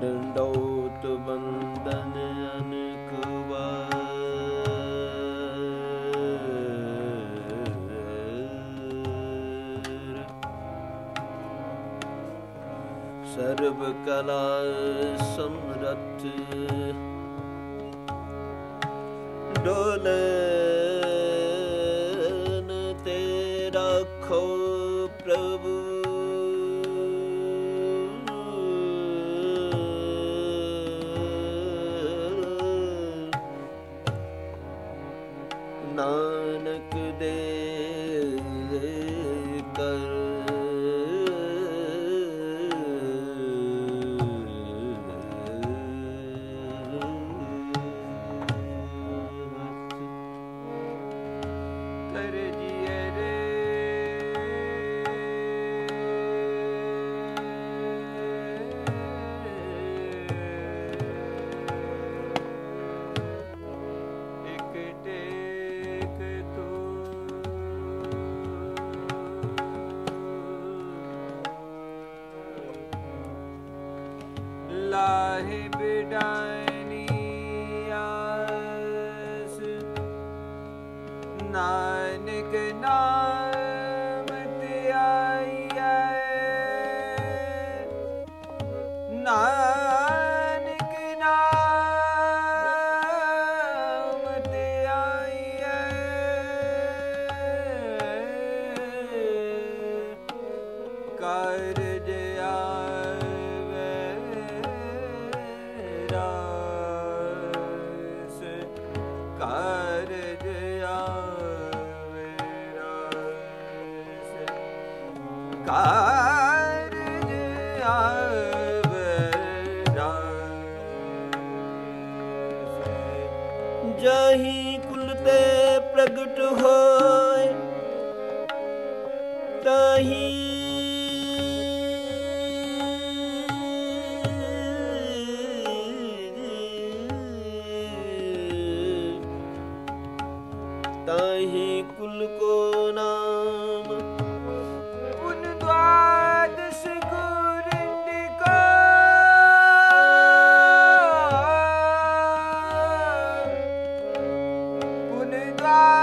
don't know ਸਰਬ ਕਲਾ ਸਮਰਥ। ਡੋਲਨ ਤੇ ਰੱਖੋ ਪ੍ਰਭੂ। ਨਾਨਕ ਦੇ ਕਰ ਜੀਏ ਰੇ ਇਕ ਟੇਕ ਤੂੰ। ਲਾਹੇ ਬਿਡਾਨੀ ਆਸ ਨਾਨਕ ਨਾਮ ਤੇ ਆਈਐ। ਨਾਨਕ ਨਾਮ ਤੇ ਆਈਐ। ਕਾਰਜ ਕਾਰਜ ਆਵੇ ਰਾਸ ਜਹੀ ਕੁਲ ਤੇ ਪ੍ਰਗਟ ਹੋਏ ਤਾਹੀ ਤਾਹੀ ਕੁਲ ਕੋ ਨਾਮ Bye.